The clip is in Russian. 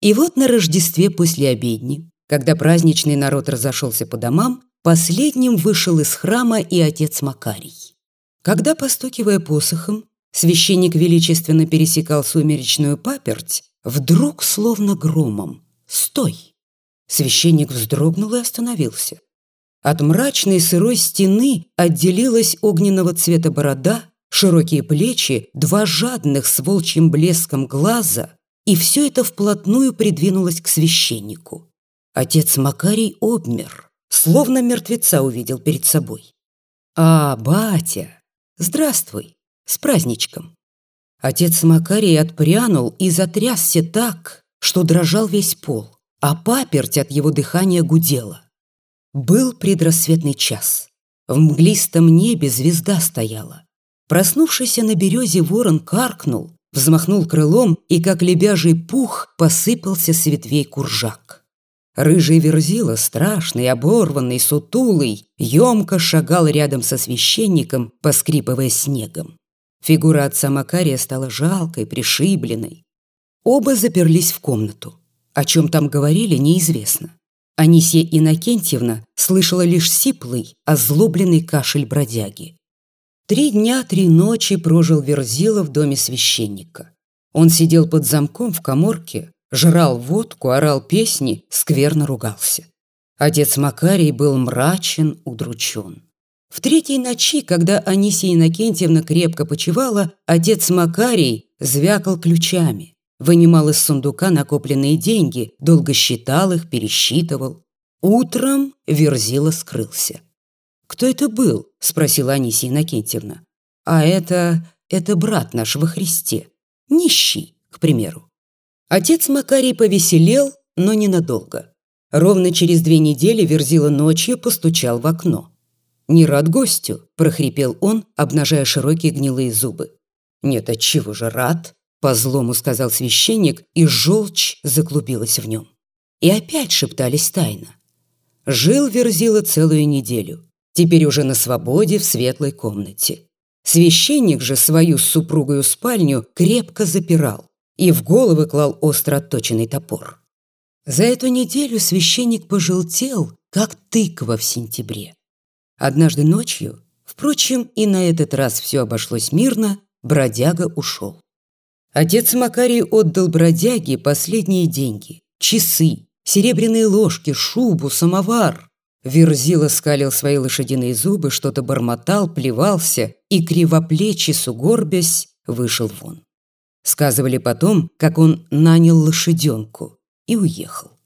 И вот на Рождестве после обедни, когда праздничный народ разошелся по домам, последним вышел из храма и отец Макарий. Когда, постукивая посохом, священник величественно пересекал сумеречную паперть, вдруг, словно громом, «Стой!» Священник вздрогнул и остановился. От мрачной сырой стены отделилась огненного цвета борода, широкие плечи, два жадных с волчьим блеском глаза, и все это вплотную придвинулось к священнику. Отец Макарий обмер, словно мертвеца увидел перед собой. «А, батя, здравствуй, с праздничком!» Отец Макарий отпрянул и затрясся так, что дрожал весь пол, а паперть от его дыхания гудела. Был предрассветный час. В мглистом небе звезда стояла. Проснувшийся на березе ворон каркнул, взмахнул крылом и, как лебяжий пух, посыпался с ветвей куржак. Рыжий верзила, страшный, оборванный, сутулый, емко шагал рядом со священником, поскрипывая снегом. Фигура отца Макария стала жалкой, пришибленной. Оба заперлись в комнату. О чем там говорили, неизвестно. Анисия Иннокентьевна слышала лишь сиплый, озлобленный кашель бродяги. Три дня, три ночи прожил Верзила в доме священника. Он сидел под замком в коморке, жрал водку, орал песни, скверно ругался. Отец Макарий был мрачен, удручен. В третьей ночи, когда Анисия Иннокентьевна крепко почивала, отец Макарий звякал ключами, вынимал из сундука накопленные деньги, долго считал их, пересчитывал. Утром Верзила скрылся. «Кто это был?» – спросила Анисия Иннокентьевна. «А это... это брат наш во Христе. Нищий, к примеру». Отец Макарий повеселел, но ненадолго. Ровно через две недели Верзила ночью постучал в окно. «Не рад гостю», – прохрипел он, обнажая широкие гнилые зубы. «Нет, отчего же рад?» – по-злому сказал священник, и желчь заклубилась в нем. И опять шептались тайно. Жил Верзила целую неделю теперь уже на свободе в светлой комнате. Священник же свою с супругою спальню крепко запирал и в головы клал остро отточенный топор. За эту неделю священник пожелтел, как тыква в сентябре. Однажды ночью, впрочем, и на этот раз все обошлось мирно, бродяга ушел. Отец Макарий отдал бродяге последние деньги, часы, серебряные ложки, шубу, самовар. Верзила скалил свои лошадиные зубы, что-то бормотал, плевался и, кривоплечи сугорбясь, вышел вон. Сказывали потом, как он нанял лошаденку и уехал.